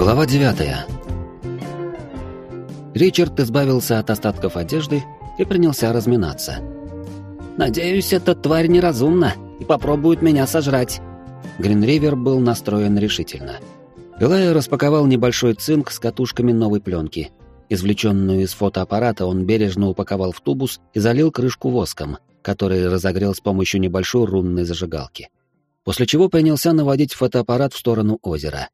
Глава 9. Ричард избавился от остатков одежды и принялся разминаться. «Надеюсь, эта тварь неразумна и попробует меня сожрать». Гринривер был настроен решительно. Илая распаковал небольшой цинк с катушками новой пленки. Извлеченную из фотоаппарата он бережно упаковал в тубус и залил крышку воском, который разогрел с помощью небольшой рунной зажигалки. После чего принялся наводить фотоаппарат в сторону озера.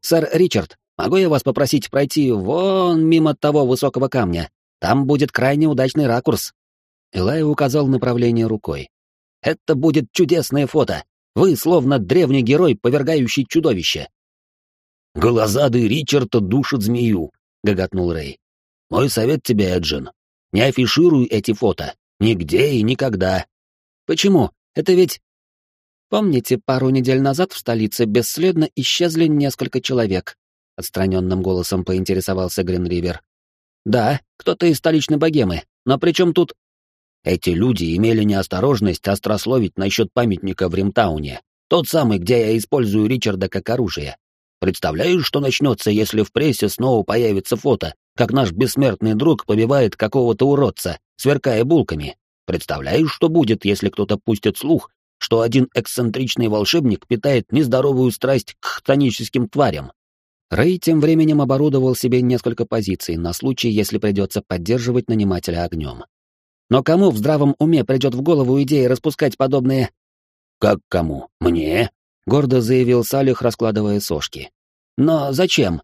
«Сэр Ричард, могу я вас попросить пройти вон мимо того высокого камня? Там будет крайне удачный ракурс». Элай указал направление рукой. «Это будет чудесное фото. Вы словно древний герой, повергающий чудовище». «Голозадый Ричард душит змею», — гоготнул Рэй. «Мой совет тебе, Эджин, не афишируй эти фото. Нигде и никогда». «Почему? Это ведь Помните, пару недель назад в столице бесследно исчезли несколько человек? Отстраненным голосом поинтересовался Гринривер. Да, кто-то из столичной богемы. Но при чем тут... Эти люди имели неосторожность острословить насчет памятника в Римтауне. Тот самый, где я использую Ричарда как оружие. Представляешь, что начнется, если в прессе снова появится фото, как наш бессмертный друг побивает какого-то уродца, сверкая булками? Представляешь, что будет, если кто-то пустит слух, что один эксцентричный волшебник питает нездоровую страсть к хтоническим тварям. Рэй тем временем оборудовал себе несколько позиций на случай, если придется поддерживать нанимателя огнем. Но кому в здравом уме придет в голову идея распускать подобные... «Как кому? Мне?» — гордо заявил Салих, раскладывая сошки. «Но зачем?»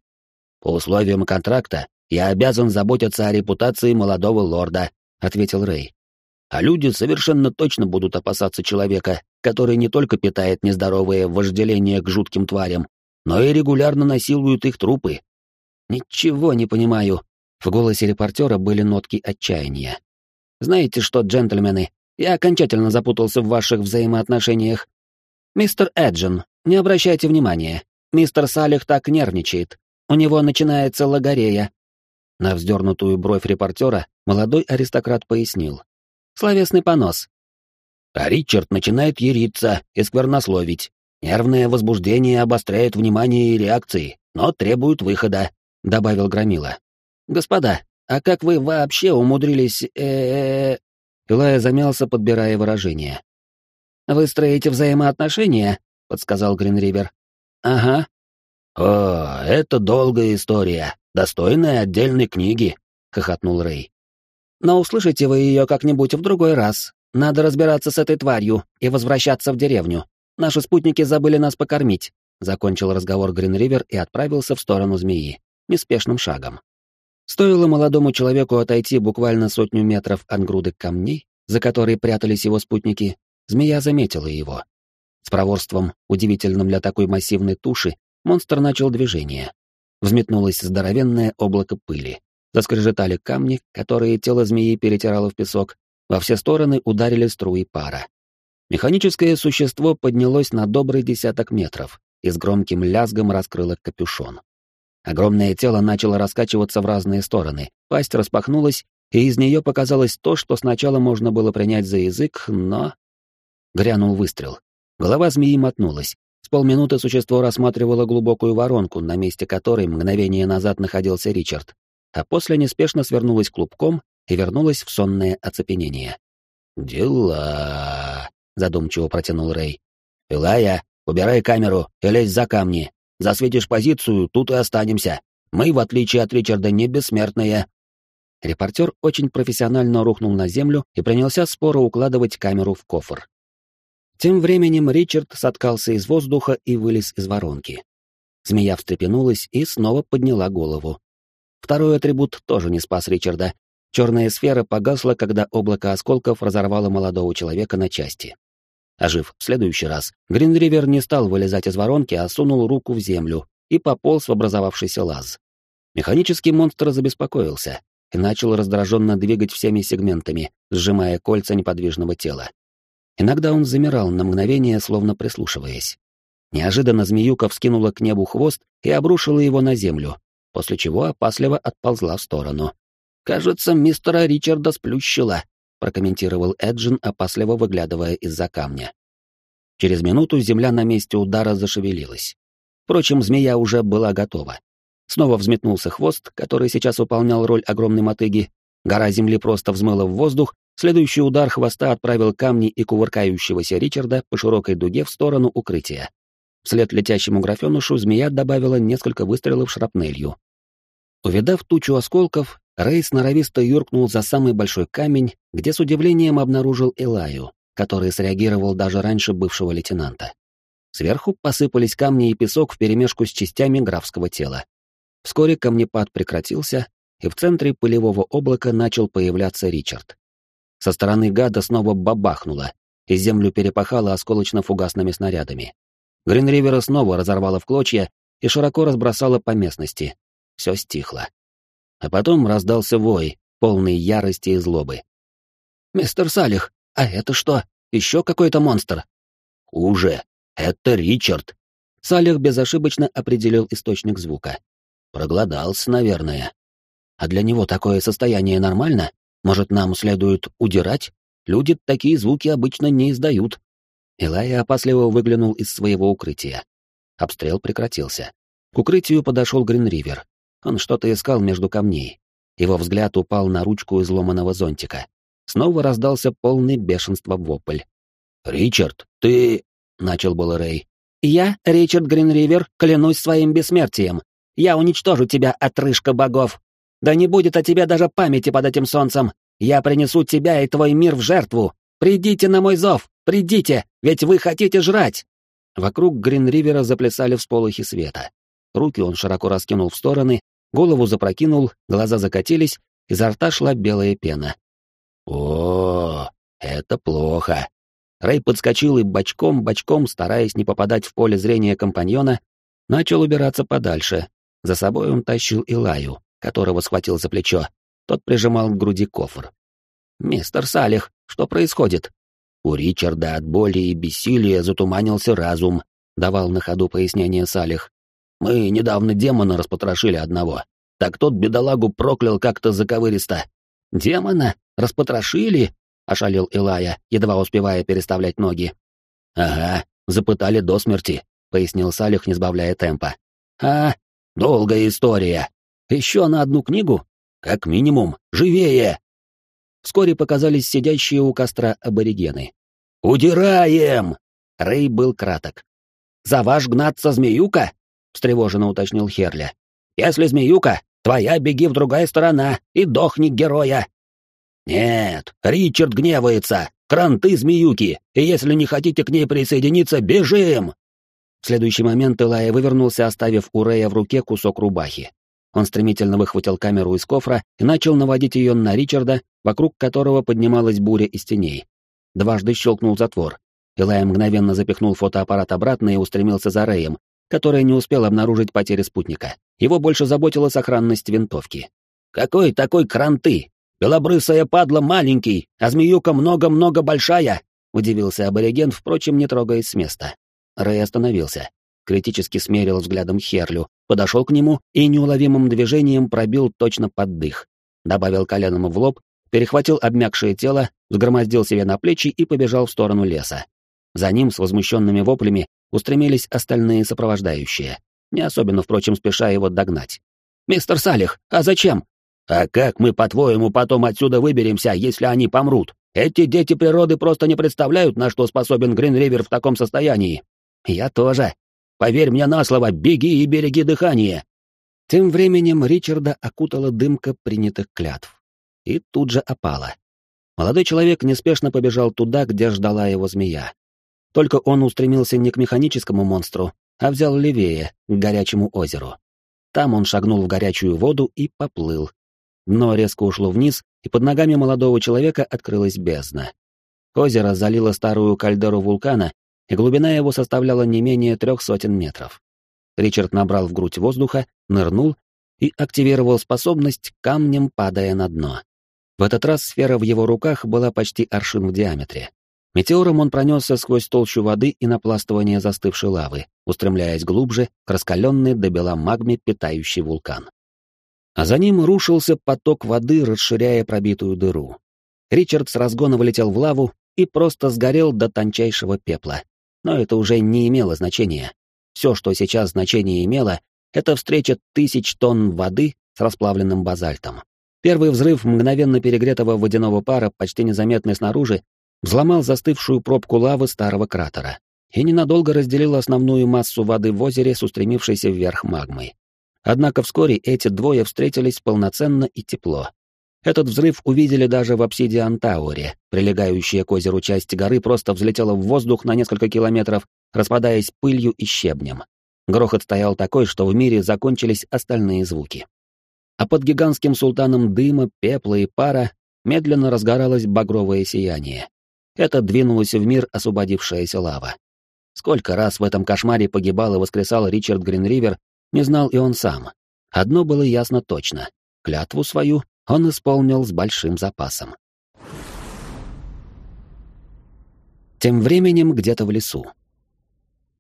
«По условиям контракта я обязан заботиться о репутации молодого лорда», — ответил Рэй а люди совершенно точно будут опасаться человека, который не только питает нездоровое вожделение к жутким тварям, но и регулярно насилует их трупы. «Ничего не понимаю». В голосе репортера были нотки отчаяния. «Знаете что, джентльмены, я окончательно запутался в ваших взаимоотношениях. Мистер Эджин, не обращайте внимания. Мистер Салих так нервничает. У него начинается лагорея». На вздернутую бровь репортера молодой аристократ пояснил. Словесный понос. А Ричард начинает яриться и сквернословить. Нервное возбуждение обостряет внимание и реакции, но требует выхода, — добавил Громила. «Господа, а как вы вообще умудрились... э, -э, Илая замялся, подбирая выражение. «Вы строите взаимоотношения?» — подсказал Гринривер. «Ага». «О, это долгая история, достойная отдельной книги», — хохотнул Рэй. Но услышите вы ее как-нибудь в другой раз. Надо разбираться с этой тварью и возвращаться в деревню. Наши спутники забыли нас покормить», — закончил разговор Гринривер и отправился в сторону змеи, неспешным шагом. Стоило молодому человеку отойти буквально сотню метров от груды камней, за которой прятались его спутники, змея заметила его. С проворством, удивительным для такой массивной туши, монстр начал движение. Взметнулось здоровенное облако пыли. Заскрежетали камни, которые тело змеи перетирало в песок, во все стороны ударили струи пара. Механическое существо поднялось на добрый десяток метров и с громким лязгом раскрыло капюшон. Огромное тело начало раскачиваться в разные стороны, пасть распахнулась, и из нее показалось то, что сначала можно было принять за язык, но... Грянул выстрел. Голова змеи мотнулась. С полминуты существо рассматривало глубокую воронку, на месте которой мгновение назад находился Ричард а после неспешно свернулась клубком и вернулась в сонное оцепенение. «Дела...» — задумчиво протянул Рэй. «Илая, убирай камеру и лезь за камни. Засветишь позицию, тут и останемся. Мы, в отличие от Ричарда, не бессмертные». Репортер очень профессионально рухнул на землю и принялся споро укладывать камеру в кофр. Тем временем Ричард соткался из воздуха и вылез из воронки. Змея встрепенулась и снова подняла голову. Второй атрибут тоже не спас Ричарда. Черная сфера погасла, когда облако осколков разорвало молодого человека на части. Ожив в следующий раз, Гринривер не стал вылезать из воронки, а сунул руку в землю и пополз в образовавшийся лаз. Механический монстр забеспокоился и начал раздраженно двигать всеми сегментами, сжимая кольца неподвижного тела. Иногда он замирал на мгновение, словно прислушиваясь. Неожиданно змеюка вскинула к небу хвост и обрушила его на землю, после чего опасливо отползла в сторону. «Кажется, мистера Ричарда сплющило», — прокомментировал Эджин, опасливо выглядывая из-за камня. Через минуту земля на месте удара зашевелилась. Впрочем, змея уже была готова. Снова взметнулся хвост, который сейчас выполнял роль огромной мотыги. Гора земли просто взмыла в воздух, следующий удар хвоста отправил камни и кувыркающегося Ричарда по широкой дуге в сторону укрытия. Вслед летящему графенушу змея добавила несколько выстрелов шрапнелью. Увидав тучу осколков, Рэй сноровисто юркнул за самый большой камень, где с удивлением обнаружил Элаю, который среагировал даже раньше бывшего лейтенанта. Сверху посыпались камни и песок вперемешку с частями графского тела. Вскоре камнепад прекратился, и в центре пылевого облака начал появляться Ричард. Со стороны гада снова бабахнуло, и землю перепахало осколочно-фугасными снарядами. Гринривера снова разорвало в клочья и широко разбросало по местности. Все стихло. А потом раздался вой, полный ярости и злобы. «Мистер Салих, а это что, еще какой-то монстр?» «Уже!» Это Ричард. Салих безошибочно определил источник звука. Проголодался, наверное. А для него такое состояние нормально? Может, нам следует удирать? Люди такие звуки обычно не издают. Илая опасливо выглянул из своего укрытия. Обстрел прекратился. К укрытию подошел Гринривер. Он что-то искал между камней. Его взгляд упал на ручку изломанного зонтика. Снова раздался полный бешенства вопль. «Ричард, ты...» — начал был Рэй. «Я, Ричард Гринривер, клянусь своим бессмертием. Я уничтожу тебя, отрыжка богов. Да не будет о тебе даже памяти под этим солнцем. Я принесу тебя и твой мир в жертву. Придите на мой зов, придите, ведь вы хотите жрать!» Вокруг Гринривера заплясали всполохи света. Руки он широко раскинул в стороны, голову запрокинул, глаза закатились, изо рта шла белая пена. «О, это плохо!» Рэй подскочил и бочком-бочком, стараясь не попадать в поле зрения компаньона, начал убираться подальше. За собой он тащил Илаю, которого схватил за плечо. Тот прижимал к груди кофр. «Мистер Салих, что происходит?» «У Ричарда от боли и бессилия затуманился разум», — давал на ходу пояснение Салих. «Мы недавно демона распотрошили одного. Так тот бедолагу проклял как-то заковыристо». «Демона? Распотрошили?» — ошалел Илая, едва успевая переставлять ноги. «Ага, запытали до смерти», — пояснил Салих, не сбавляя темпа. «А, долгая история. Еще на одну книгу? Как минимум. Живее!» Вскоре показались сидящие у костра аборигены. «Удираем!» Рэй был краток. «За ваш гнаться змеюка?» — встревоженно уточнил Херля. «Если змеюка, твоя беги в другая сторона и дохни героя!» «Нет, Ричард гневается! Кранты змеюки! И если не хотите к ней присоединиться, бежим!» В следующий момент Элая вывернулся, оставив у Рэя в руке кусок рубахи. Он стремительно выхватил камеру из кофра и начал наводить ее на Ричарда, вокруг которого поднималась буря из теней. Дважды щелкнул затвор. Элай мгновенно запихнул фотоаппарат обратно и устремился за Рэем, который не успел обнаружить потери спутника. Его больше заботила сохранность винтовки. «Какой такой кранты? Белобрысая падла маленький, а змеюка много-много большая!» — удивился абориген, впрочем, не трогаясь с места. Рэй остановился, критически смерил взглядом Херлю, подошел к нему и неуловимым движением пробил точно под дых. Добавил коленом в лоб, перехватил обмякшее тело, взгромоздил себе на плечи и побежал в сторону леса. За ним с возмущенными воплями устремились остальные сопровождающие, не особенно, впрочем, спеша его догнать. «Мистер Салих, а зачем?» А как мы, по-твоему, потом отсюда выберемся, если они помрут? Эти дети природы просто не представляют, на что способен Гринривер в таком состоянии. Я тоже. Поверь мне на слово, беги и береги дыхание. Тем временем Ричарда окутала дымка принятых клятв. И тут же опала. Молодой человек неспешно побежал туда, где ждала его змея. Только он устремился не к механическому монстру, а взял левее, к горячему озеру. Там он шагнул в горячую воду и поплыл, Дно резко ушло вниз, и под ногами молодого человека открылась бездна. Озеро залило старую кальдеру вулкана, и глубина его составляла не менее трех сотен метров. Ричард набрал в грудь воздуха, нырнул и активировал способность камнем падая на дно. В этот раз сфера в его руках была почти аршин в диаметре. Метеором он пронесся сквозь толщу воды и напластывание застывшей лавы, устремляясь глубже к раскаленной до бела магме питающий вулкан а за ним рушился поток воды, расширяя пробитую дыру. Ричард с разгона вылетел в лаву и просто сгорел до тончайшего пепла. Но это уже не имело значения. Все, что сейчас значение имело, это встреча тысяч тонн воды с расплавленным базальтом. Первый взрыв мгновенно перегретого водяного пара, почти незаметный снаружи, взломал застывшую пробку лавы старого кратера и ненадолго разделил основную массу воды в озере с устремившейся вверх магмой. Однако вскоре эти двое встретились полноценно и тепло. Этот взрыв увидели даже в обсидиан Тауэре. Прилегающая к озеру часть горы просто взлетела в воздух на несколько километров, распадаясь пылью и щебнем. Грохот стоял такой, что в мире закончились остальные звуки. А под гигантским султаном дыма, пепла и пара медленно разгоралось багровое сияние. Это двинулась в мир освободившаяся лава. Сколько раз в этом кошмаре погибал и воскресал Ричард Гринривер, не знал и он сам. Одно было ясно точно. Клятву свою он исполнил с большим запасом. Тем временем где-то в лесу.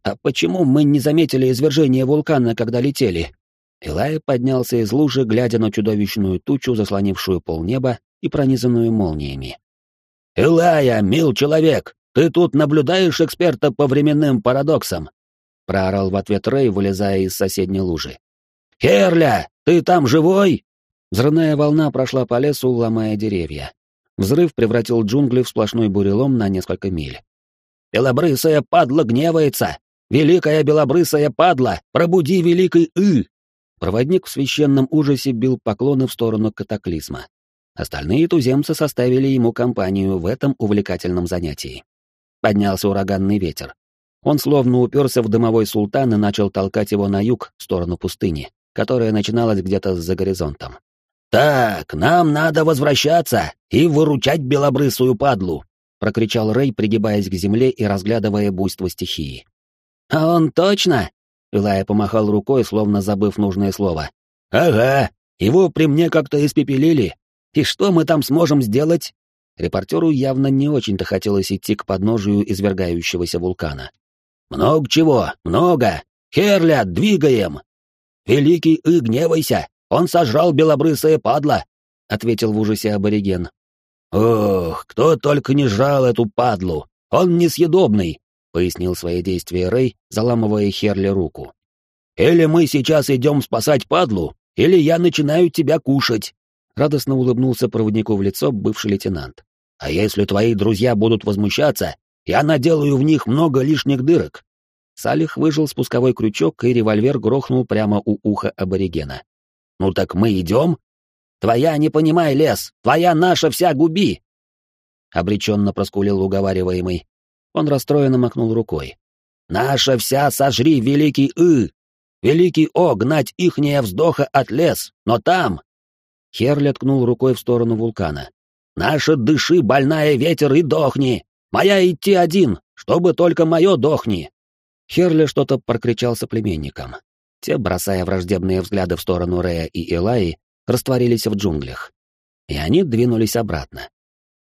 «А почему мы не заметили извержение вулкана, когда летели?» Илай поднялся из лужи, глядя на чудовищную тучу, заслонившую полнеба и пронизанную молниями. «Илая, мил человек, ты тут наблюдаешь эксперта по временным парадоксам?» — проорал в ответ Рэй, вылезая из соседней лужи. «Херля, ты там живой?» Взрывная волна прошла по лесу, ломая деревья. Взрыв превратил джунгли в сплошной бурелом на несколько миль. «Белобрысая падла гневается! Великая белобрысая падла! Пробуди великий И!» Проводник в священном ужасе бил поклоны в сторону катаклизма. Остальные туземцы составили ему компанию в этом увлекательном занятии. Поднялся ураганный ветер. Он словно уперся в дымовой султан и начал толкать его на юг, в сторону пустыни, которая начиналась где-то за горизонтом. «Так, нам надо возвращаться и выручать белобрысую падлу!» — прокричал Рэй, пригибаясь к земле и разглядывая буйство стихии. «А он точно?» — Илая помахал рукой, словно забыв нужное слово. «Ага, его при мне как-то испепелили, и что мы там сможем сделать? Репортеру явно не очень-то хотелось идти к подножию извергающегося вулкана. «Много чего, много! Херля, двигаем!» «Великий И, гневайся! Он сожрал белобрысое падло!» — ответил в ужасе абориген. «Ох, кто только не жрал эту падлу! Он несъедобный!» — пояснил свои действия Рэй, заламывая Херли руку. «Или мы сейчас идем спасать падлу, или я начинаю тебя кушать!» Радостно улыбнулся проводнику в лицо бывший лейтенант. «А если твои друзья будут возмущаться, я наделаю в них много лишних дырок». Салих выжил спусковой крючок, и револьвер грохнул прямо у уха аборигена. «Ну так мы идем?» «Твоя не понимай, лес! Твоя наша вся губи!» Обреченно проскулил уговариваемый. Он расстроенно махнул рукой. «Наша вся сожри, великий И! Великий О, гнать ихняя вздоха от лес, но там, Херли ткнул рукой в сторону вулкана. «Наша дыши, больная ветер, и дохни! Моя идти один, чтобы только мое дохни!» Херли что-то прокричал соплеменникам. Те, бросая враждебные взгляды в сторону Рея и Элаи, растворились в джунглях. И они двинулись обратно.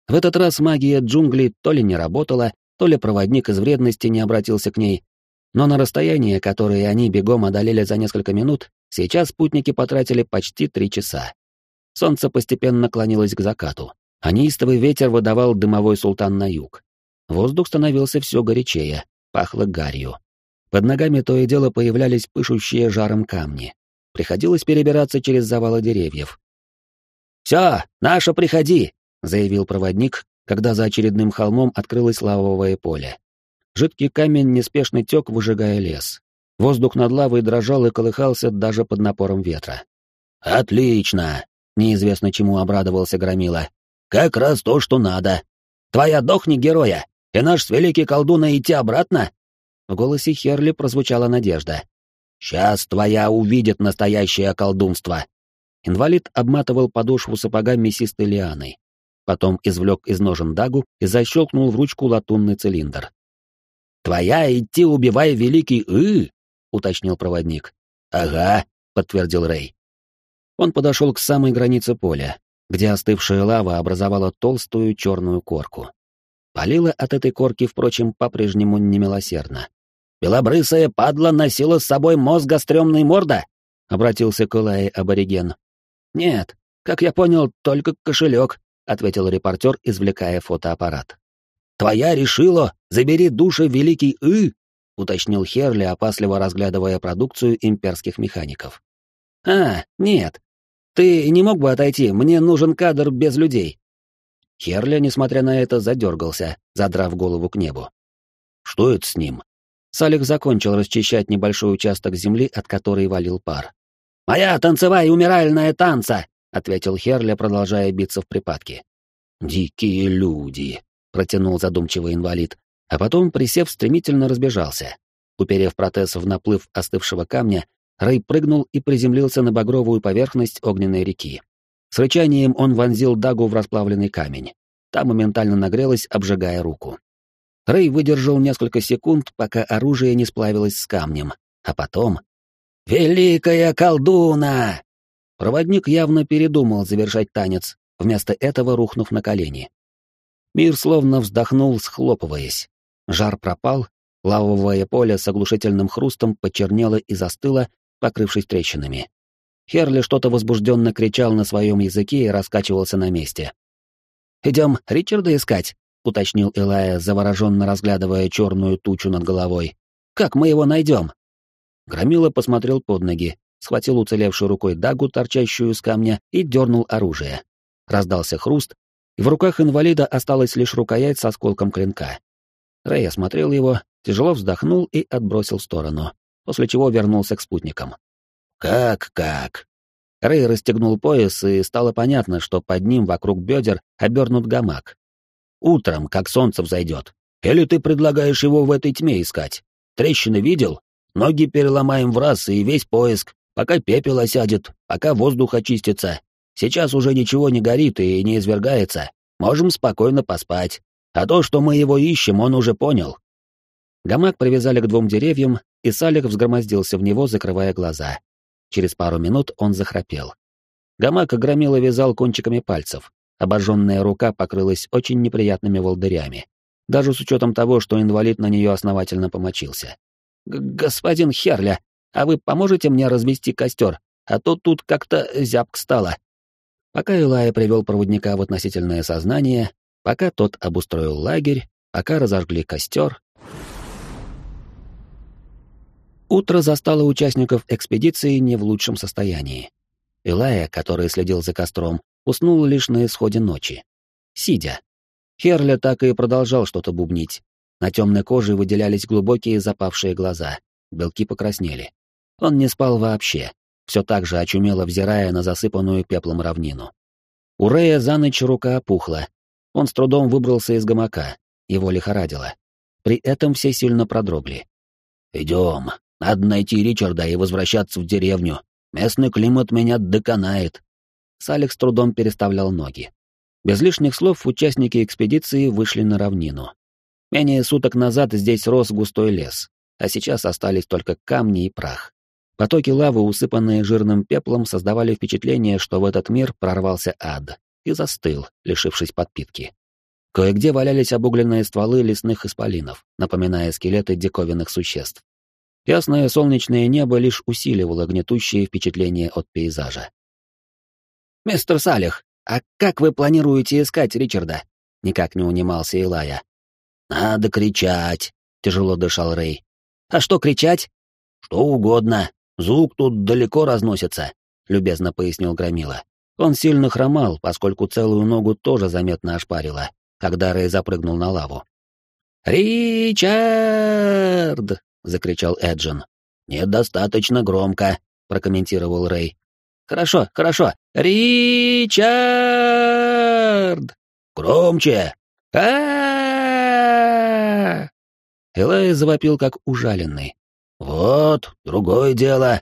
В этот раз магия джунглей то ли не работала, то ли проводник из вредности не обратился к ней, но на расстояние, которое они бегом одолели за несколько минут, сейчас спутники потратили почти три часа. Солнце постепенно клонилось к закату, а неистовый ветер выдавал дымовой султан на юг. Воздух становился все горячее, пахло гарью. Под ногами то и дело появлялись пышущие жаром камни. Приходилось перебираться через завалы деревьев. «Все, наша, приходи!» — заявил проводник, когда за очередным холмом открылось лавовое поле. Жидкий камень неспешно тек, выжигая лес. Воздух над лавой дрожал и колыхался даже под напором ветра. «Отлично! Неизвестно чему обрадовался Громила. «Как раз то, что надо. Твоя дохни, героя, и наш великий колдун идти обратно?» В голосе Херли прозвучала надежда. «Сейчас твоя увидит настоящее колдунство!» Инвалид обматывал подошву сапога мясистой лианой. Потом извлек из ножен дагу и защелкнул в ручку латунный цилиндр. «Твоя идти убивай великий И!» — уточнил проводник. «Ага», — подтвердил Рэй. Он подошел к самой границе поля, где остывшая лава образовала толстую черную корку. Палила от этой корки, впрочем, по-прежнему немилосердно. «Белобрысая падла носила с собой мозга стрёмной морда?» — обратился к Улае абориген. «Нет, как я понял, только кошелек», — ответил репортер, извлекая фотоаппарат. «Твоя решила, забери души великий И?» — уточнил Херли, опасливо разглядывая продукцию имперских механиков. «А, нет. Ты не мог бы отойти? Мне нужен кадр без людей». Херли, несмотря на это, задергался, задрав голову к небу. «Что это с ним?» Салих закончил расчищать небольшой участок земли, от которой валил пар. «Моя танцевая умиральная танца!» — ответил Херли, продолжая биться в припадке. «Дикие люди!» — протянул задумчивый инвалид, а потом, присев, стремительно разбежался. Уперев протез в наплыв остывшего камня, Рэй прыгнул и приземлился на багровую поверхность огненной реки. С рычанием он вонзил дагу в расплавленный камень. Та моментально нагрелась, обжигая руку. Рэй выдержал несколько секунд, пока оружие не сплавилось с камнем, а потом... «Великая колдуна!» Проводник явно передумал завершать танец, вместо этого рухнув на колени. Мир словно вздохнул, схлопываясь. Жар пропал, лавовое поле с оглушительным хрустом почернело и застыло, покрывшись трещинами. Херли что-то возбужденно кричал на своем языке и раскачивался на месте. «Идем Ричарда искать?» — уточнил Элая, завороженно разглядывая черную тучу над головой. «Как мы его найдем?» Громила посмотрел под ноги, схватил уцелевшей рукой дагу, торчащую из камня, и дернул оружие. Раздался хруст, и в руках инвалида осталась лишь рукоять с осколком клинка. Рэй осмотрел его, тяжело вздохнул и отбросил в сторону, после чего вернулся к спутникам. «Как-как?» Рэй расстегнул пояс, и стало понятно, что под ним вокруг бедер обернут гамак. «Утром, как солнце взойдет. Или ты предлагаешь его в этой тьме искать? Трещины видел? Ноги переломаем в раз и весь поиск, пока пепел осядет, пока воздух очистится. Сейчас уже ничего не горит и не извергается. Можем спокойно поспать. А то, что мы его ищем, он уже понял. Гамак привязали к двум деревьям, и Салих взгромоздился в него, закрывая глаза. Через пару минут он захрапел. Гамак громило вязал кончиками пальцев. Обожженная рука покрылась очень неприятными волдырями. Даже с учетом того, что инвалид на нее основательно помочился. «Господин Херля, а вы поможете мне развести костер? А то тут как-то зябк стало». Пока Илая привел проводника в относительное сознание, пока тот обустроил лагерь, пока разожгли костер. Утро застало участников экспедиции не в лучшем состоянии. Илая, который следил за костром, уснул лишь на исходе ночи. Сидя. Херля так и продолжал что-то бубнить. На темной коже выделялись глубокие запавшие глаза, белки покраснели. Он не спал вообще, все так же очумело взирая на засыпанную пеплом равнину. У Рея за ночь рука опухла. Он с трудом выбрался из гамака, его лихорадило. При этом все сильно продрогли. «Идем, надо найти Ричарда и возвращаться в деревню. Местный климат меня доконает». Салих с трудом переставлял ноги. Без лишних слов участники экспедиции вышли на равнину. Менее суток назад здесь рос густой лес, а сейчас остались только камни и прах. Потоки лавы, усыпанные жирным пеплом, создавали впечатление, что в этот мир прорвался ад и застыл, лишившись подпитки. Кое-где валялись обугленные стволы лесных исполинов, напоминая скелеты диковинных существ. Ясное солнечное небо лишь усиливало гнетущее впечатление от пейзажа. «Мистер Салих, а как вы планируете искать Ричарда?» Никак не унимался Илая. «Надо кричать», — тяжело дышал Рэй. «А что кричать?» «Что угодно. Звук тут далеко разносится», — любезно пояснил Громила. Он сильно хромал, поскольку целую ногу тоже заметно ошпарило, когда Рэй запрыгнул на лаву. «Ричард!» — закричал Эджин. «Недостаточно громко», — прокомментировал Рэй. «Хорошо, хорошо. Ричард!» «Громче!» а Элай завопил, как ужаленный. «Вот, другое дело».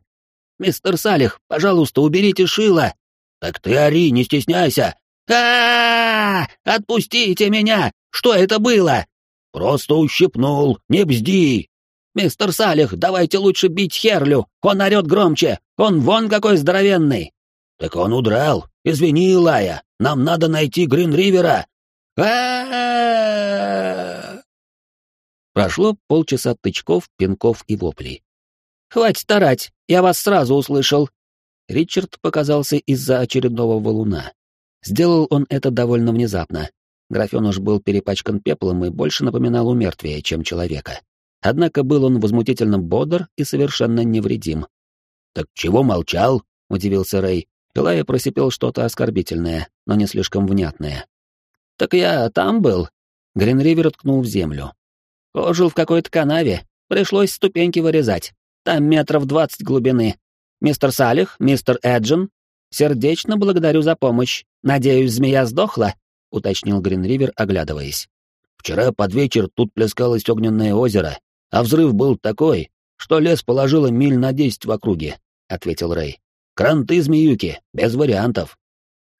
«Мистер Салих, пожалуйста, уберите шило». «Так ты ори, не стесняйся». а Отпустите меня! Что это было?» «Просто ущипнул, не бзди». «Мистер Салих, давайте лучше бить Херлю, он орет громче, он вон какой здоровенный». «Так он удрал, извини, Лая, нам надо найти Гринривера». Прошло полчаса тычков, пинков и воплей. «Хватит тарать, я вас сразу услышал!» Ричард показался из-за очередного валуна. Сделал он это довольно внезапно. Графен уж был перепачкан пеплом и больше напоминал умертвие, чем человека. Однако был он возмутительно бодр и совершенно невредим. «Так чего молчал?» — удивился Рэй. Пилая просипел что-то оскорбительное, но не слишком внятное. «Так я там был». Гринривер ткнул в землю. «Ожил в какой-то канаве. Пришлось ступеньки вырезать. Там метров двадцать глубины. Мистер Салих, мистер Эджин, сердечно благодарю за помощь. Надеюсь, змея сдохла?» — уточнил Гринривер, оглядываясь. «Вчера под вечер тут плескалось огненное озеро, а взрыв был такой, что лес положило миль на десять в округе», — ответил Рэй. «Кранты змеюки, без вариантов».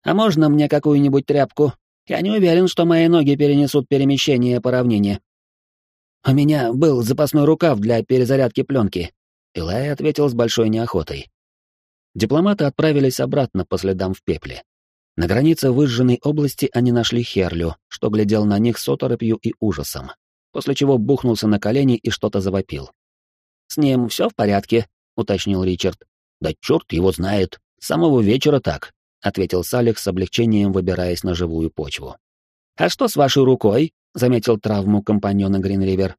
«А можно мне какую-нибудь тряпку? Я не уверен, что мои ноги перенесут перемещение по равнине». «У меня был запасной рукав для перезарядки пленки», — Илай ответил с большой неохотой. Дипломаты отправились обратно по следам в пепле. На границе выжженной области они нашли Херлю, что глядел на них с оторопью и ужасом, после чего бухнулся на колени и что-то завопил. «С ним все в порядке?» — уточнил Ричард. «Да черт его знает, с самого вечера так», — ответил Салих с облегчением, выбираясь на живую почву. «А что с вашей рукой?» — заметил травму компаньона Гринривер.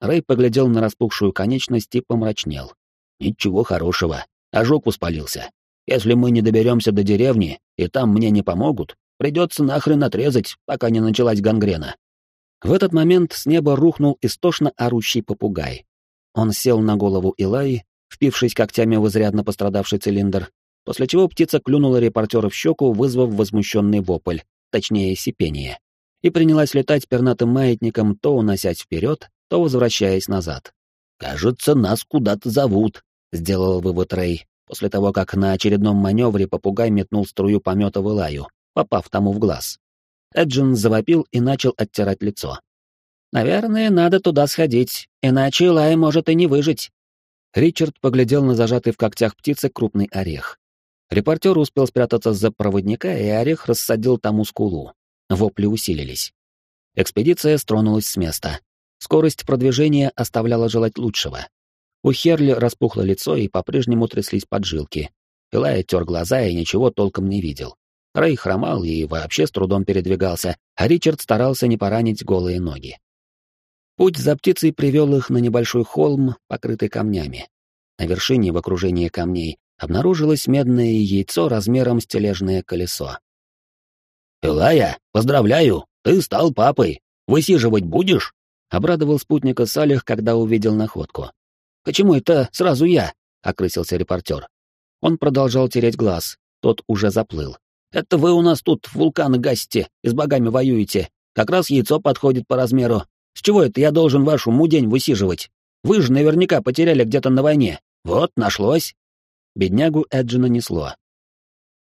Рэй поглядел на распухшую конечность и помрачнел. «Ничего хорошего. Ожог воспалился. Если мы не доберемся до деревни, и там мне не помогут, придется нахрен отрезать, пока не началась гангрена». В этот момент с неба рухнул истошно орущий попугай. Он сел на голову Илаи, впившись когтями в изрядно пострадавший цилиндр, после чего птица клюнула репортера в щеку, вызвав возмущенный вопль, точнее сипение, и принялась летать пернатым маятником, то уносясь вперед, то возвращаясь назад. «Кажется, нас куда-то зовут», — сделал вывод Рэй, после того, как на очередном маневре попугай метнул струю помета в Илаю, попав тому в глаз. Эджин завопил и начал оттирать лицо. «Наверное, надо туда сходить, иначе Илай может и не выжить». Ричард поглядел на зажатый в когтях птицы крупный орех. Репортер успел спрятаться за проводника, и орех рассадил тому скулу. Вопли усилились. Экспедиция стронулась с места. Скорость продвижения оставляла желать лучшего. У Херли распухло лицо и по-прежнему тряслись поджилки. Илай тер глаза и ничего толком не видел. Рэй хромал и вообще с трудом передвигался, а Ричард старался не поранить голые ноги. Путь за птицей привел их на небольшой холм, покрытый камнями. На вершине, в окружении камней, обнаружилось медное яйцо размером с тележное колесо. «Илая, поздравляю, ты стал папой. Высиживать будешь?» — обрадовал спутника Салих, когда увидел находку. «Почему это сразу я?» — окрысился репортер. Он продолжал тереть глаз, тот уже заплыл. «Это вы у нас тут вулканы гасите и с богами воюете. Как раз яйцо подходит по размеру. С чего это я должен вашу мудень высиживать? Вы же наверняка потеряли где-то на войне. Вот, нашлось». Беднягу Эджина несло.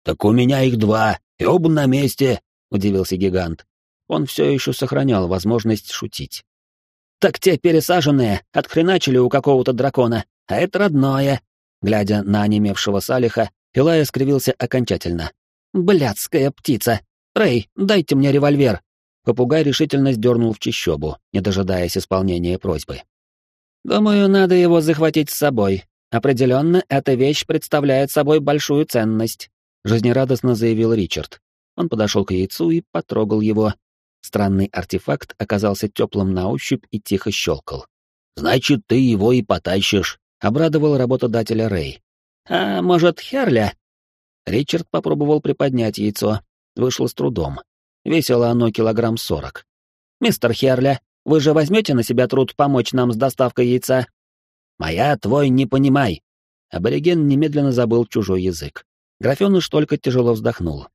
«Так у меня их два, и оба на месте», — удивился гигант. Он все еще сохранял возможность шутить. Так те пересаженные отхреначили у какого-то дракона, а это родное. Глядя на онемевшего Салиха, Илая скривился окончательно. «Блядская птица! Рэй, дайте мне револьвер!» Попугай решительно сдернул в чищобу, не дожидаясь исполнения просьбы. «Думаю, надо его захватить с собой. Определенно, эта вещь представляет собой большую ценность», — жизнерадостно заявил Ричард. Он подошел к яйцу и потрогал его, Странный артефакт оказался теплым на ощупь и тихо щелкал. «Значит, ты его и потащишь», — обрадовал работодателя Рэй. «А может, Херля?» Ричард попробовал приподнять яйцо. Вышло с трудом. Весило оно килограмм сорок. «Мистер Херля, вы же возьмете на себя труд помочь нам с доставкой яйца?» «Моя твой не понимай». Абориген немедленно забыл чужой язык. Графёныш только тяжело вздохнул.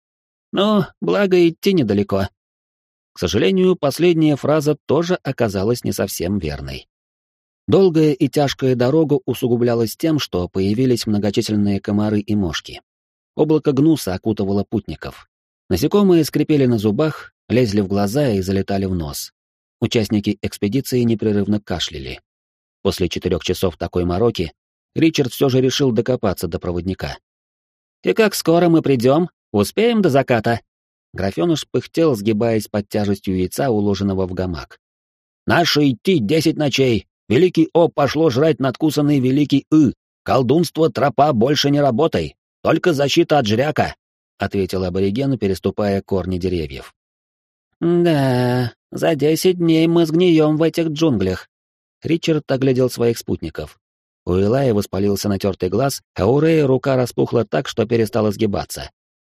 «Ну, благо идти недалеко. К сожалению, последняя фраза тоже оказалась не совсем верной. Долгая и тяжкая дорога усугублялась тем, что появились многочисленные комары и мошки. Облако гнуса окутывало путников. Насекомые скрипели на зубах, лезли в глаза и залетали в нос. Участники экспедиции непрерывно кашляли. После четырех часов такой мороки Ричард все же решил докопаться до проводника. «И как скоро мы придем? Успеем до заката?» Графёныш пыхтел, сгибаясь под тяжестью яйца, уложенного в гамак. «Наши идти десять ночей! Великий О пошло жрать надкусанный Великий И! Колдунство тропа больше не работай! Только защита от жряка!» — ответил абориген, переступая корни деревьев. «Да, за десять дней мы сгнием в этих джунглях». Ричард оглядел своих спутников. У Илая воспалился натертый глаз, а у Рэя рука распухла так, что перестала сгибаться.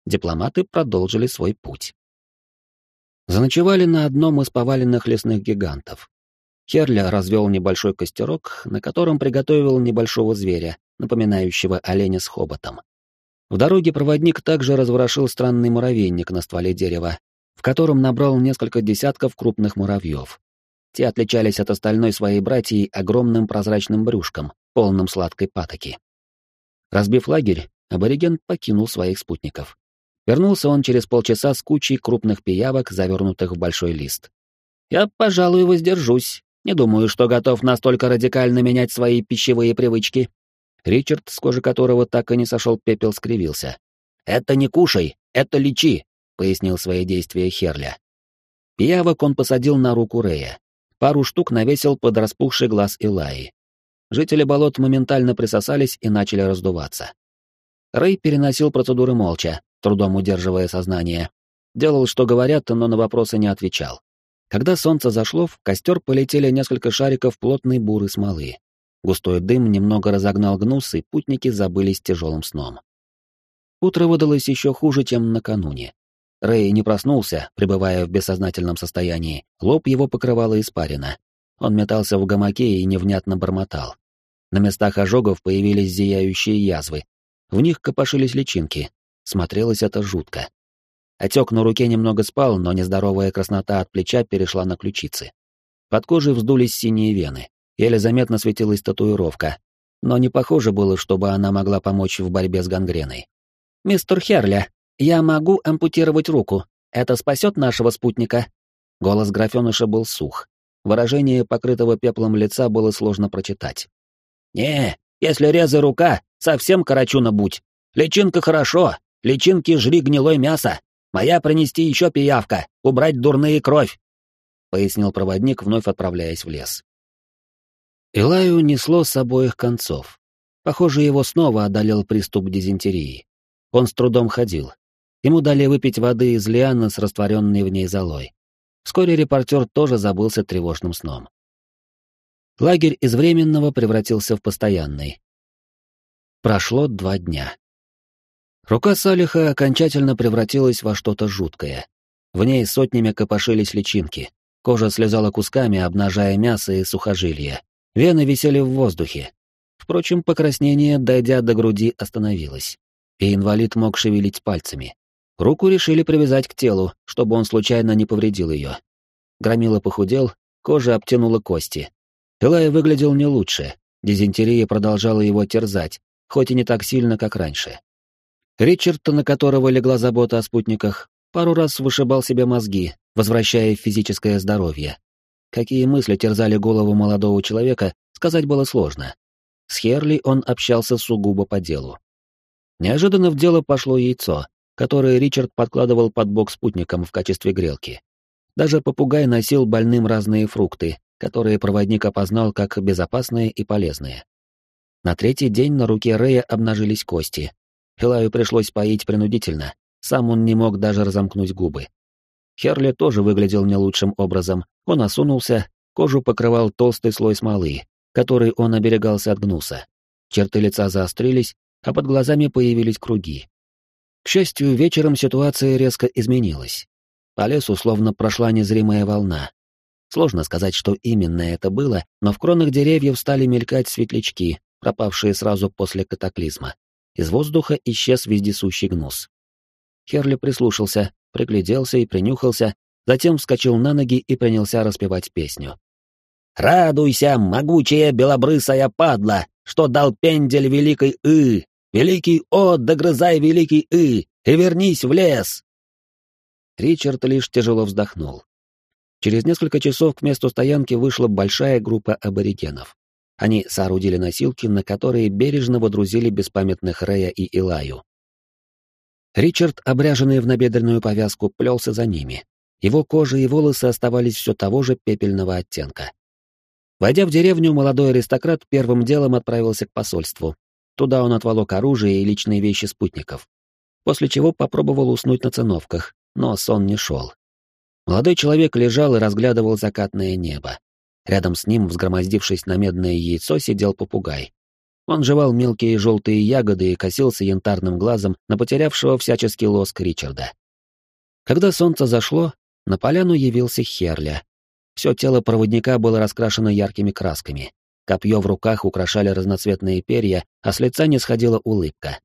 Дипломаты продолжили свой путь. Заночевали на одном из поваленных лесных гигантов. Херля развел небольшой костерок, на котором приготовил небольшого зверя, напоминающего оленя с хоботом. В дороге проводник также разворошил странный муравейник на стволе дерева, в котором набрал несколько десятков крупных муравьев. Те отличались от остальной своей братьей огромным прозрачным брюшком, полным сладкой патоки. Разбив лагерь, абориген покинул своих спутников. Вернулся он через полчаса с кучей крупных пиявок, завернутых в большой лист. «Я, пожалуй, воздержусь. Не думаю, что готов настолько радикально менять свои пищевые привычки», Ричард, с кожи которого так и не сошел пепел, скривился. «Это не кушай, это лечи», — пояснил свои действия Херля. Пиявок он посадил на руку Рея. Пару штук навесил под распухший глаз Илаи. Жители болот моментально присосались и начали раздуваться. Рэй переносил процедуры молча, трудом удерживая сознание. Делал, что говорят, но на вопросы не отвечал. Когда солнце зашло, в костер полетели несколько шариков плотной буры смолы. Густой дым немного разогнал гнус, и путники забылись тяжелым сном. Утро выдалось еще хуже, чем накануне. Рэй не проснулся, пребывая в бессознательном состоянии. Лоб его покрывало испарина. Он метался в гамаке и невнятно бормотал. На местах ожогов появились зияющие язвы. В них копошились личинки. Смотрелось это жутко. Отек на руке немного спал, но нездоровая краснота от плеча перешла на ключицы. Под кожей вздулись синие вены. Еле заметно светилась татуировка, но не похоже было, чтобы она могла помочь в борьбе с гангреной. «Мистер Херля, я могу ампутировать руку. Это спасет нашего спутника?» Голос графеныша был сух. Выражение покрытого пеплом лица было сложно прочитать. «Не, если резы рука, совсем карачуна будь. Личинка хорошо, личинки жри гнилой мясо. Моя принести еще пиявка, убрать дурные кровь», — пояснил проводник, вновь отправляясь в лес. Илаю несло с обоих концов. Похоже, его снова одолел приступ дизентерии. Он с трудом ходил. Ему дали выпить воды из лианы с растворенной в ней золой. Вскоре репортер тоже забылся тревожным сном. Лагерь из временного превратился в постоянный. Прошло два дня. Рука Салиха окончательно превратилась во что-то жуткое. В ней сотнями копошились личинки. Кожа слезала кусками, обнажая мясо и сухожилия. Вены висели в воздухе. Впрочем, покраснение, дойдя до груди, остановилось. И инвалид мог шевелить пальцами. Руку решили привязать к телу, чтобы он случайно не повредил ее. Громила похудел, кожа обтянула кости. Илай выглядел не лучше, дизентерия продолжала его терзать, хоть и не так сильно, как раньше. Ричард, на которого легла забота о спутниках, пару раз вышибал себе мозги, возвращая физическое здоровье, Какие мысли терзали голову молодого человека, сказать было сложно. С Херли он общался сугубо по делу. Неожиданно в дело пошло яйцо, которое Ричард подкладывал под бок спутникам в качестве грелки. Даже попугай носил больным разные фрукты, которые проводник опознал как безопасные и полезные. На третий день на руке Рэя обнажились кости. Хилаю пришлось поить принудительно, сам он не мог даже разомкнуть губы. Херли тоже выглядел не лучшим образом. Он осунулся, кожу покрывал толстый слой смолы, который он оберегался от гнуса. Черты лица заострились, а под глазами появились круги. К счастью, вечером ситуация резко изменилась. По лесу словно прошла незримая волна. Сложно сказать, что именно это было, но в кронах деревьев стали мелькать светлячки, пропавшие сразу после катаклизма. Из воздуха исчез вездесущий гнус. Херли прислушался, пригляделся и принюхался, затем вскочил на ноги и принялся распевать песню. «Радуйся, могучая белобрысая падла, что дал пендель великой И! Великий О, догрызай великий И, и вернись в лес!» Ричард лишь тяжело вздохнул. Через несколько часов к месту стоянки вышла большая группа аборигенов. Они соорудили носилки, на которые бережно водрузили беспамятных Рея и Илаю. Ричард, обряженный в набедренную повязку, плелся за ними. Его кожа и волосы оставались все того же пепельного оттенка. Войдя в деревню, молодой аристократ первым делом отправился к посольству. Туда он отволок оружие и личные вещи спутников. После чего попробовал уснуть на циновках, но сон не шел. Молодой человек лежал и разглядывал закатное небо. Рядом с ним, взгромоздившись на медное яйцо, сидел попугай. Он жевал мелкие желтые ягоды и косился янтарным глазом на потерявшего всяческий лоск Ричарда. Когда солнце зашло, на поляну явился Херля. Все тело проводника было раскрашено яркими красками. Копье в руках украшали разноцветные перья, а с лица не сходила улыбка.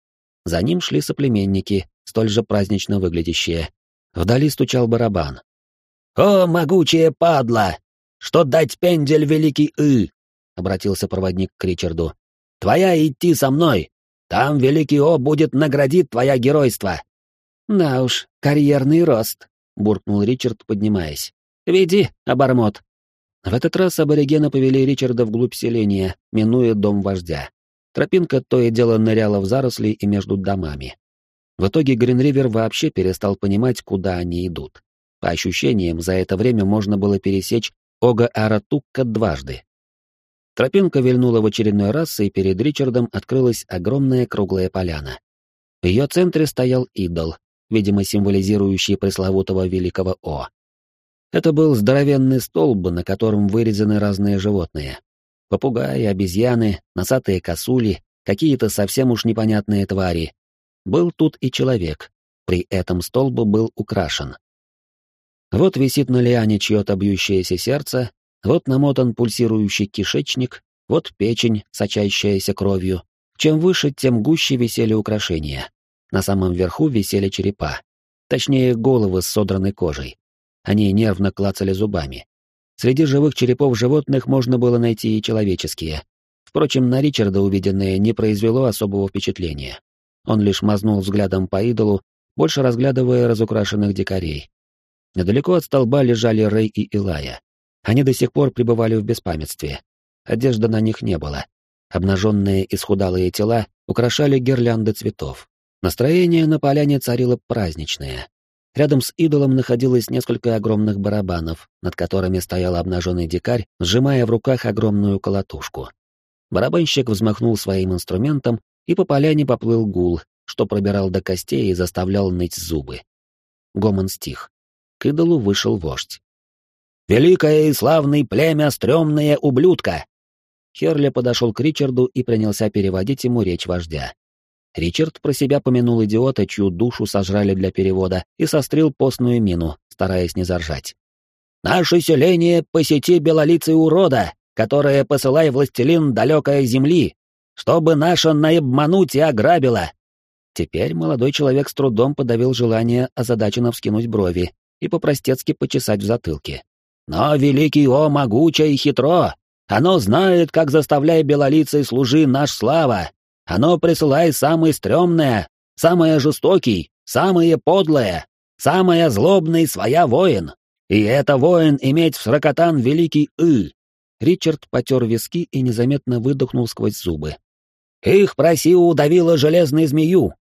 За ним шли соплеменники, столь же празднично выглядящие. Вдали стучал барабан. «О, могучая падла! Что дать пендель великий И!» — обратился проводник к Ричарду. «Твоя идти со мной! Там великий О будет наградить твоя геройство!» «Да уж, карьерный рост», — буркнул Ричард, поднимаясь. «Веди, обормот». В этот раз аборигены повели Ричарда вглубь селения, минуя дом вождя. Тропинка то и дело ныряла в заросли и между домами. В итоге Гринривер вообще перестал понимать, куда они идут. По ощущениям, за это время можно было пересечь Ога-Аратукка дважды. Тропинка вильнула в очередной раз, и перед Ричардом открылась огромная круглая поляна. В ее центре стоял идол, видимо, символизирующий пресловутого великого О. Это был здоровенный столб, на котором вырезаны разные животные. Попугаи, обезьяны, носатые косули, какие-то совсем уж непонятные твари. Был тут и человек. При этом столб был украшен. Вот висит на лиане чье-то бьющееся сердце, вот намотан пульсирующий кишечник, вот печень, сочащаяся кровью. Чем выше, тем гуще висели украшения. На самом верху висели черепа. Точнее, головы с содранной кожей. Они нервно клацали зубами. Среди живых черепов животных можно было найти и человеческие. Впрочем, на Ричарда увиденное не произвело особого впечатления. Он лишь мазнул взглядом по идолу, больше разглядывая разукрашенных дикарей. Недалеко от столба лежали Рэй и Илая. Они до сих пор пребывали в беспамятстве. Одежды на них не было. Обнаженные исхудалые тела украшали гирлянды цветов. Настроение на поляне царило праздничное. Рядом с идолом находилось несколько огромных барабанов, над которыми стоял обнаженный дикарь, сжимая в руках огромную колотушку. Барабанщик взмахнул своим инструментом, и по поляне поплыл гул, что пробирал до костей и заставлял ныть зубы. Гомон стих. К идолу вышел вождь. «Великое и славное племя, стрёмное ублюдка!» Херли подошел к Ричарду и принялся переводить ему речь вождя. Ричард про себя помянул идиота, чью душу сожрали для перевода, и сострил постную мину, стараясь не заржать. «Наше селение по сети белолицей урода, которое посылай властелин далекой земли, чтобы наша наебмануть и ограбила!» Теперь молодой человек с трудом подавил желание озадаченно вскинуть брови и по-простецки почесать в затылке. «Но великий О могуче и хитро! Оно знает, как заставляй белолицей служи наш слава, оно присылает самое стрёмное, самое жестокий, самое подлое, самое злобный своя воин. И это воин иметь в сракотан великий И. Ричард потер виски и незаметно выдохнул сквозь зубы. Их проси удавила железной змею.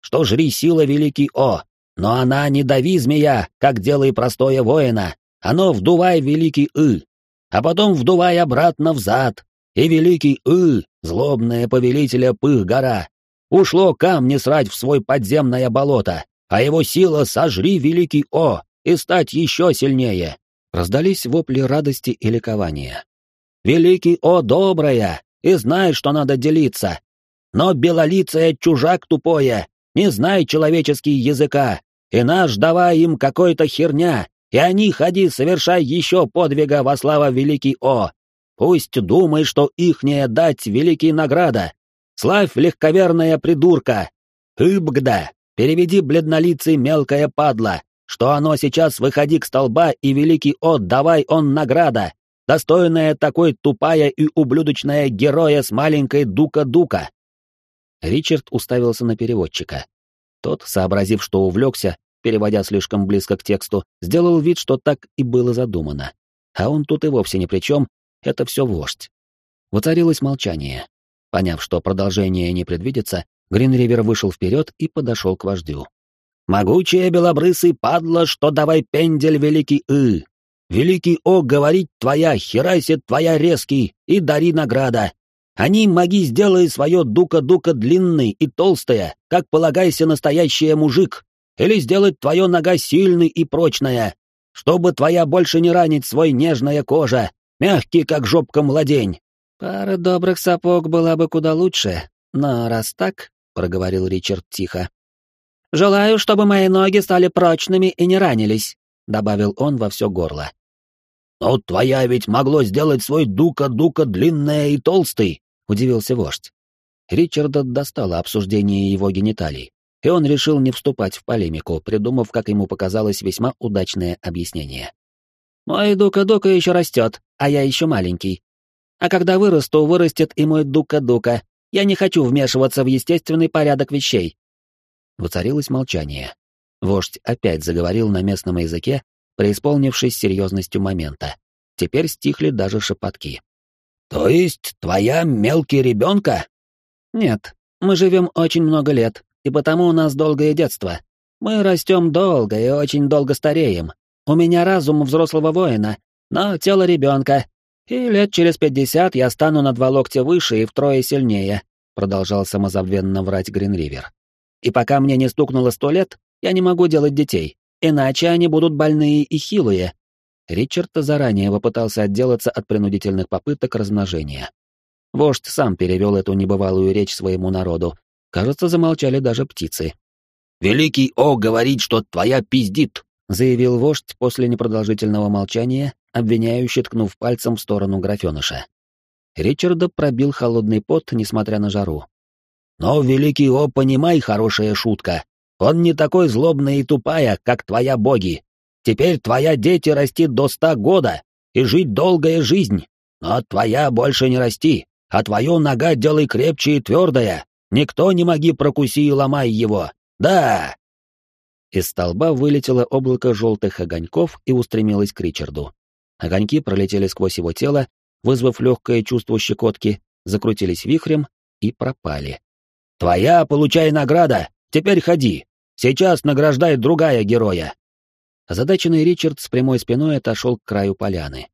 Что жри сила великий О, но она не дави змея, как делай простое воина. Оно вдувай великий И, а потом вдувай обратно взад, и великий И, злобная повелителя Пых-гора, ушло камни срать в свой подземное болото, а его сила сожри великий О и стать еще сильнее. Раздались вопли радости и ликования. Великий О добрая, и знает, что надо делиться. Но белолицая чужак тупое, не знай человеческий языка, и наш давай им какой-то херня, и они ходи совершай еще подвига во слава великий О, Пусть думай, что ихняя дать великие награда. Славь легковерная придурка. Ибгда, переведи бледнолицый мелкая падла, что оно сейчас выходи к столба и великий от давай он награда, достойная такой тупая и ублюдочная героя с маленькой дука-дука. Ричард уставился на переводчика. Тот, сообразив, что увлекся, переводя слишком близко к тексту, сделал вид, что так и было задумано. А он тут и вовсе ни при чем, это все вождь. Воцарилось молчание. Поняв, что продолжение не предвидится, Гринривер вышел вперед и подошел к вождю. «Могучая белобрысый падла, что давай пендель великий И! Великий О говорить твоя, херайся твоя резкий, и дари награда! Они маги сделай свое дука-дука длинный и толстая, как полагайся настоящий мужик, или сделать твое нога сильной и прочная, чтобы твоя больше не ранить свой нежная кожа, Мягкий, как жопка младень. Пара добрых сапог была бы куда лучше, но раз так, — проговорил Ричард тихо. «Желаю, чтобы мои ноги стали прочными и не ранились», — добавил он во все горло. «Но твоя ведь могло сделать свой дука-дука длинная и толстый», — удивился вождь. Ричарда достало обсуждение его гениталий, и он решил не вступать в полемику, придумав, как ему показалось, весьма удачное объяснение. «Мой дука-дука еще растет, а я еще маленький. А когда вырасту, вырастет и мой дука-дука. Я не хочу вмешиваться в естественный порядок вещей». Воцарилось молчание. Вождь опять заговорил на местном языке, преисполнившись серьезностью момента. Теперь стихли даже шепотки. «То есть твоя мелкий ребенка?» «Нет, мы живем очень много лет, и потому у нас долгое детство. Мы растем долго и очень долго стареем. У меня разум взрослого воина, но тело ребенка, и лет через пятьдесят я стану на два локтя выше и втрое сильнее», продолжал самозабвенно врать Гринривер. «И пока мне не стукнуло сто лет, я не могу делать детей, иначе они будут больные и хилые». Ричард заранее попытался отделаться от принудительных попыток размножения. Вождь сам перевел эту небывалую речь своему народу. Кажется, замолчали даже птицы. «Великий О говорит, что твоя пиздит», — заявил вождь после непродолжительного молчания, обвиняюще ткнув пальцем в сторону графеныша. Ричарда пробил холодный пот, несмотря на жару. «Но, великий О, понимай, хорошая шутка. Он не такой злобный и тупая, как твоя боги. Теперь твоя дети растит до ста года и жить долгая жизнь. Но твоя больше не расти, а твою нога делай крепче и твердая. Никто не моги прокуси и ломай его. Да!» Из столба вылетело облако желтых огоньков и устремилось к Ричарду. Огоньки пролетели сквозь его тело, вызвав легкое чувство щекотки, закрутились вихрем и пропали. «Твоя, получай награда! Теперь ходи! Сейчас награждает другая героя!» Озадаченный Ричард с прямой спиной отошел к краю поляны.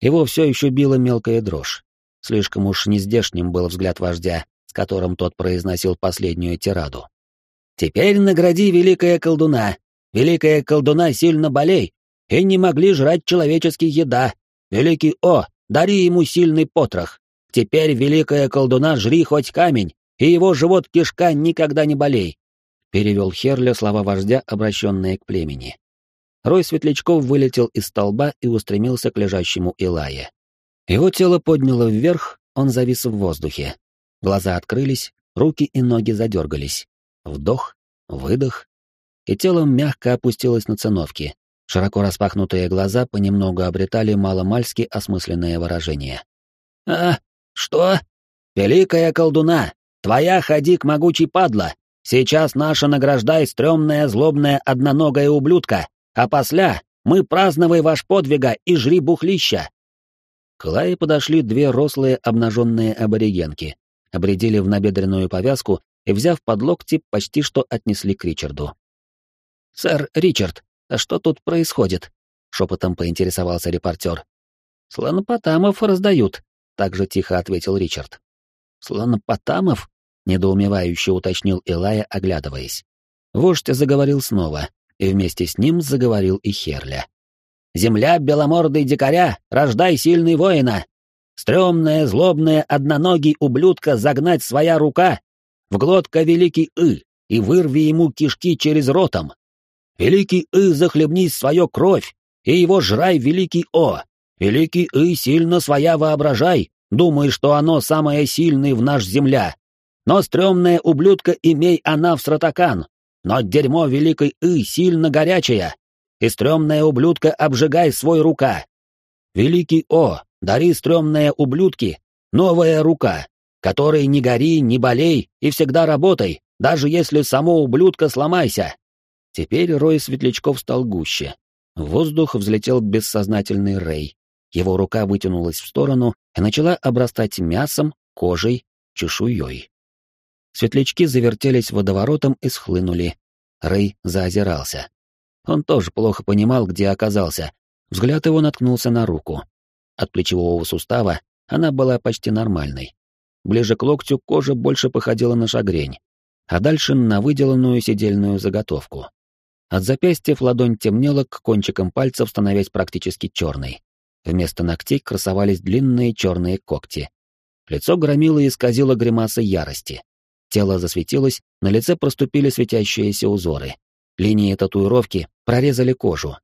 Его все еще била мелкая дрожь. Слишком уж нездешним был взгляд вождя, которым тот произносил последнюю тираду. «Теперь награди великая колдуна! Великая колдуна сильно болей, и не могли жрать человеческий еда. Великий О, дари ему сильный потрох. Теперь великая колдуна жри хоть камень, и его живот кишка никогда не болей. Перевел Херля слова вождя, обращенные к племени. Рой светлячков вылетел из столба и устремился к лежащему Илае. Его тело подняло вверх, он завис в воздухе. Глаза открылись, руки и ноги задергались. Вдох, выдох, и тело мягко опустилось на циновки, Широко распахнутые глаза понемногу обретали маломальски осмысленное выражение. «А, что? Великая колдуна, твоя ходи к могучей падла. Сейчас наша награждай стрёмная злобная одноногая ублюдка, а после мы праздновай ваш подвига и жри бухлища». К Лае подошли две рослые обнаженные аборигенки, обредили в набедренную повязку и, взяв под локти, почти что отнесли к Ричарду. «Сэр Ричард, а что тут происходит?» — шепотом поинтересовался репортер. «Слонопотамов раздают», — также тихо ответил Ричард. «Слонопотамов?» — недоумевающе уточнил Илая, оглядываясь. Вождь заговорил снова, и вместе с ним заговорил и Херля. «Земля беломордой дикаря, рождай сильный воина! Стремная, злобная, одноногий ублюдка загнать своя рука! В глотка великий И, и вырви ему кишки через ротом! Великий И, захлебнись свою кровь, и его жрай, великий О. Великий И, сильно своя воображай, думай, что оно самое сильное в наш земля. Но стрёмная ублюдка имей она в сратакан, но дерьмо великой И сильно горячая, и стрёмная ублюдка обжигай свой рука. Великий О, дари стрёмная ублюдки, новая рука, которой не гори, не болей и всегда работай, даже если само ублюдка сломайся. Теперь рой светлячков стал гуще. В воздух взлетел бессознательный Рэй. Его рука вытянулась в сторону и начала обрастать мясом, кожей, чешуей. Светлячки завертелись водоворотом и схлынули. Рэй заозирался. Он тоже плохо понимал, где оказался. Взгляд его наткнулся на руку. От плечевого сустава она была почти нормальной. Ближе к локтю кожа больше походила на шагрень, а дальше на выделанную сидельную заготовку. От запястья в ладонь темнело к кончикам пальцев, становясь практически черной. Вместо ногтей красовались длинные черные когти. Лицо громило исказило гримаса ярости. Тело засветилось, на лице проступили светящиеся узоры. Линии татуировки прорезали кожу.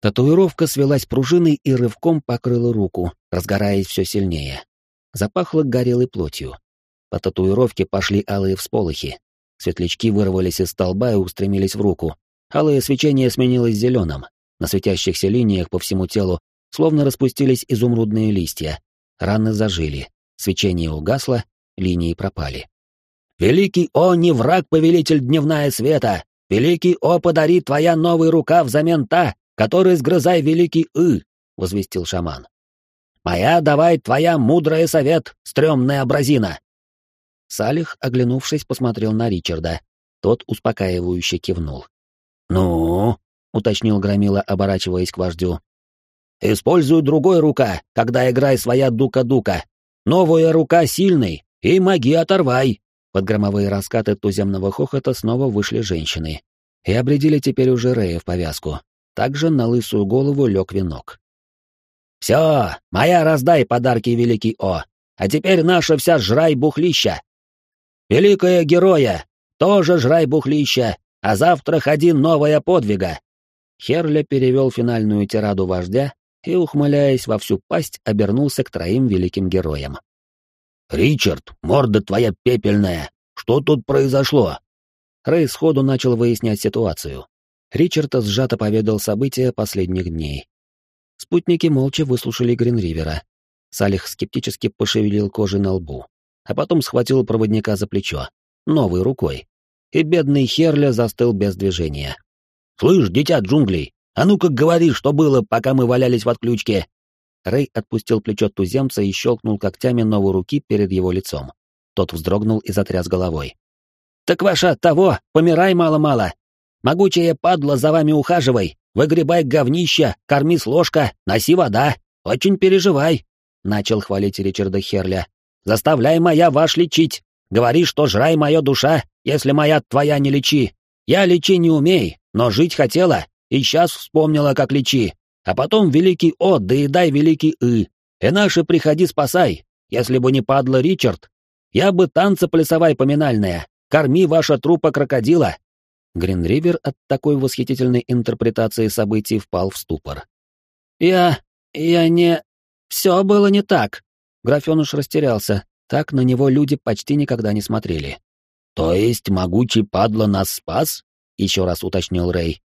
Татуировка свелась пружиной и рывком покрыла руку, разгораясь все сильнее. Запахло горелой плотью. По татуировке пошли алые всполохи. Светлячки вырвались из столба и устремились в руку. Алое свечение сменилось зеленым. На светящихся линиях по всему телу словно распустились изумрудные листья. Раны зажили. Свечение угасло, линии пропали. «Великий О, не враг, повелитель дневная света! Великий О, подари твоя новая рука взамен та, которой сгрызай великий И!» — возвестил шаман. «Моя давай твоя мудрая совет, стрёмная абразина!» Салих, оглянувшись, посмотрел на Ричарда. Тот успокаивающе кивнул. «Ну?» — уточнил Громила, оборачиваясь к вождю. «Используй другой рука, когда играй своя дука-дука. Новая рука сильный, и маги оторвай!» Под громовые раскаты туземного хохота снова вышли женщины. И обредили теперь уже Рея в повязку. Также на лысую голову лег венок. «Все, моя раздай подарки, великий О! А теперь наша вся жрай бухлища! Великая героя! Тоже жрай бухлища! А завтра ходи новая подвига!» Херля перевел финальную тираду вождя и, ухмыляясь во всю пасть, обернулся к троим великим героям. «Ричард, морда твоя пепельная! Что тут произошло?» Рэй сходу начал выяснять ситуацию. Ричард сжато поведал события последних дней. Спутники молча выслушали Гринривера. Салих скептически пошевелил кожей на лбу, а потом схватил проводника за плечо, новой рукой. И бедный Херля застыл без движения. «Слышь, дитя джунглей, а ну-ка говори, что было, пока мы валялись в отключке!» Рэй отпустил плечо туземца и щелкнул когтями новой руки перед его лицом. Тот вздрогнул и затряс головой. «Так ваша того, помирай мало-мало! Могучая падла за вами ухаживай, выгребай говнища, корми с ложка, носи вода, очень переживай!» Начал хвалить Ричарда Херля. «Заставляй моя ваш лечить! Говори, что жрай моя душа, если моя твоя не лечи! Я лечи не умей, но жить хотела, и сейчас вспомнила, как лечи!» А потом великий О, доедай великий И. И наши приходи спасай. Если бы не падла Ричард, я бы танцы плясовай поминальная. Корми ваша трупа крокодила. Гринривер от такой восхитительной интерпретации событий впал в ступор. «Я... я не... все было не так». Графёныш растерялся, так на него люди почти никогда не смотрели. «То есть могучий падла нас спас?» — еще раз уточнил Рэй.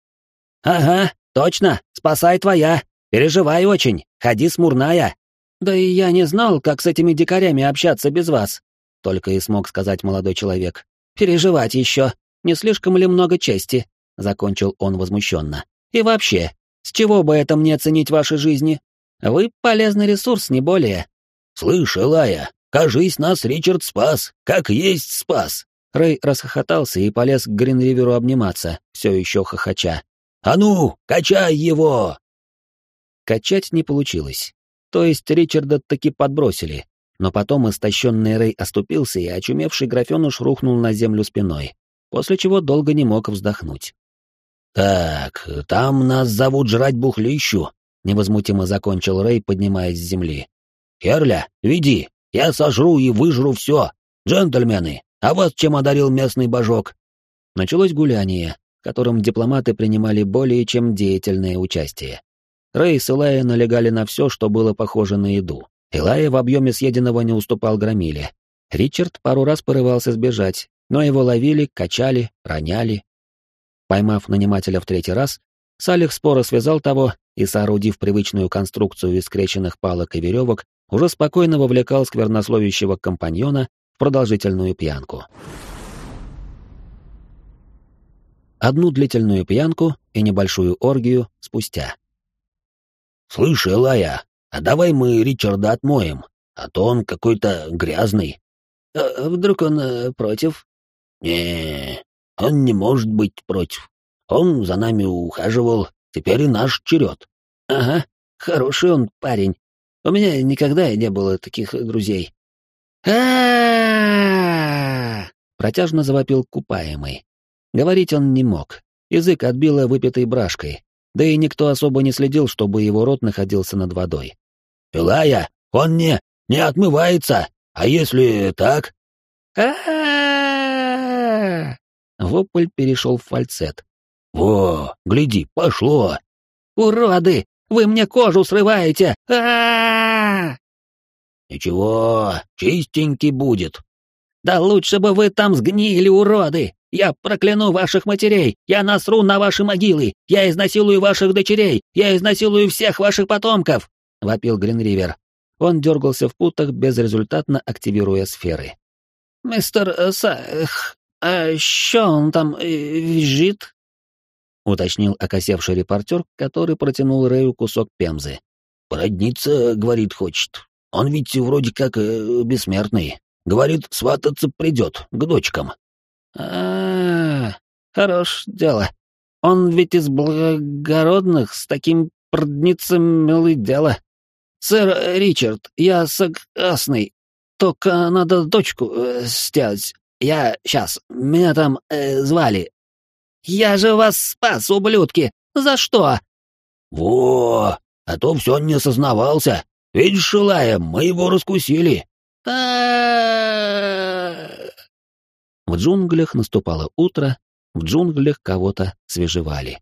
«Ага, Точно, спасай твоя. Переживай очень, ходи смурная. Да и я не знал, как с этими дикарями общаться без вас. Только и смог сказать молодой человек. Переживать еще. Не слишком ли много чести? Закончил он возмущенно. И вообще, с чего бы это мне ценить ваши жизни? Вы полезный ресурс, не более. Слышь, Элая, кажись, нас Ричард спас, как есть спас. Рэй расхохотался и полез к Гринриверу обниматься, все еще хохоча. «А ну, качай его!» Качать не получилось. То есть Ричарда таки подбросили, но потом истощенный Рэй оступился, и очумевший графёныш рухнул на землю спиной, после чего долго не мог вздохнуть. «Так, там нас зовут жрать бухлищу», — невозмутимо закончил Рэй, поднимаясь с земли. «Херля, веди, я сожру и выжру все. Джентльмены, а вас чем одарил местный божок?» Началось гуляние, в котором дипломаты принимали более чем деятельное участие. Рэй и Илая налегали на все, что было похоже на еду. Илая в объеме съеденного не уступал громиле. Ричард пару раз порывался сбежать, но его ловили, качали, роняли. Поймав нанимателя в третий раз, Салих споро связал того и, соорудив привычную конструкцию из скрещенных палок и веревок, уже спокойно вовлекал сквернословящего компаньона в продолжительную пьянку одну длительную пьянку и небольшую оргию спустя. «Слышь, Элая, а давай мы Ричарда отмоем, а то он какой-то грязный». А «Вдруг он э, против?» «Не, он не может быть против. Он за нами ухаживал, теперь и наш черед». «Ага, хороший он парень. У меня никогда не было таких друзей». а Протяжно завопил купаемый. Говорить он не мог. Язык отбило выпитой брашкой, да и никто особо не следил, чтобы его рот находился над водой. Илая, он не, не отмывается, а если так? а Вопль перешел в фальцет. «Во, гляди, пошло!» «Уроды! Вы мне кожу срываете! а «Ничего, чистенький будет». «Да лучше бы вы там сгнили, уроды! Я прокляну ваших матерей! Я насру на ваши могилы! Я изнасилую ваших дочерей! Я изнасилую всех ваших потомков!» — вопил Гринривер. Он дергался в путах, безрезультатно активируя сферы. «Мистер Сах, а что он там э, визжит?» — уточнил окосевший репортер, который протянул Рэю кусок пемзы. «Породниться, — говорит, — хочет. Он ведь вроде как э, бессмертный. Говорит, свататься придет к дочкам». А, -а, -а хорош дело. Он ведь из благородных, с таким продницем милый дело. Сэр Ричард, я согласный. Только надо дочку э, сделать. Я сейчас, меня там э, звали. Я же вас спас, ублюдки! За что? Во, а то все не осознавался. Видишь, Шилая, мы его раскусили. В джунглях наступало утро, в джунглях кого-то свежевали.